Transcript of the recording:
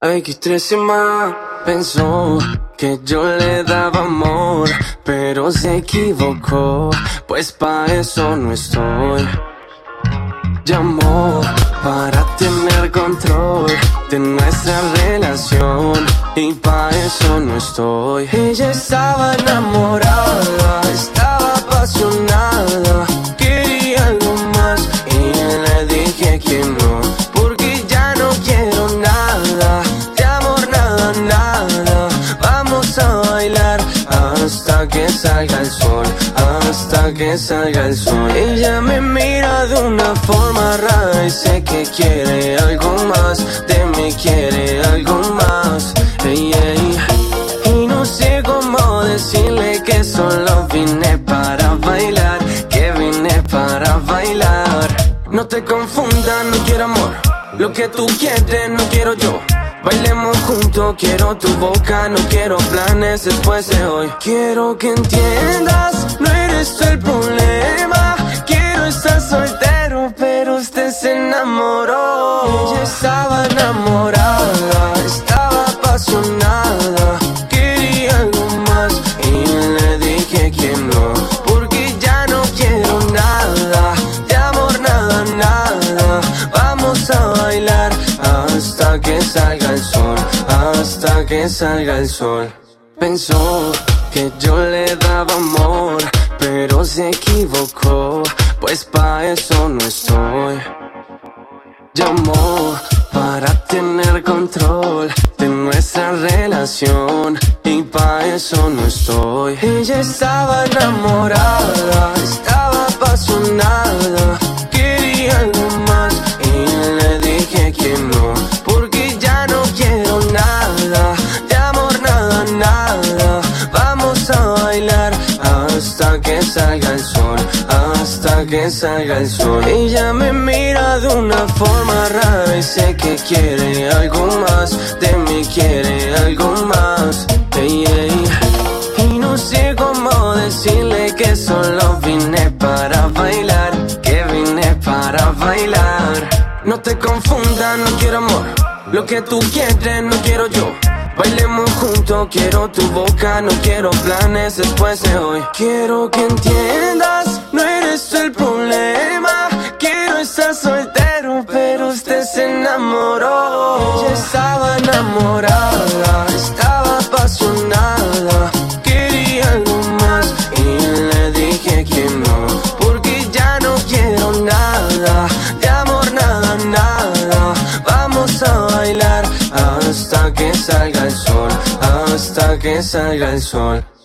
X13 más pensó que yo le daba amor, pero se equivocó, pues pa' eso no estoy. Llamó para tener control de nuestra relación y pa' eso no estoy. Ella estaba enamorada, estaba apasionada, salga el sol, hasta que salga el sol. Ella me mira de una forma rara y sé que quiere algo más, de mí quiere algo más. Ey, ey. Y no sé cómo decirle que solo vine para bailar, que vine para bailar. No te confundas, no quiero amor. Lo que tú quieres, no quiero yo. Bailemos juntos, quiero tu boca, no quiero planes después de hoy. Quiero que entiendas, no eres el problema. Quiero estar soltero, pero usted se enamoró. Ella estaba enamorada, estaba apasionada. Quería algo más y le dije que no. Porque ya no quiero nada, de amor nada, nada. Hasta que salga el sol. Pensó que yo le daba amor, pero se equivocó, pues pa' eso no estoy. Llamó para tener control de nuestra relación y pa' eso no estoy. Ella estaba enamorada, estaba apasionada, quería algo que salga el sol. Ella me mira de una forma rara y sé que quiere algo más, de mí quiere algo más. Ey, ey. Y no sé cómo decirle que solo vine para bailar, que vine para bailar. No te confundas, no quiero amor. Lo que tú quieres, no quiero yo. Bailemos juntos, quiero tu boca, no quiero planes después de hoy. Quiero que entiendas, no eres tú el problema. Quiero estar soltero, pero usted se enamoró. Ella estaba enamorada, estaba apasionada. Quería algo más y le dije que no. Porque ya no quiero nada, de amor nada, nada. Vamos a bailar hasta que salga el sol, hasta que salga el sol.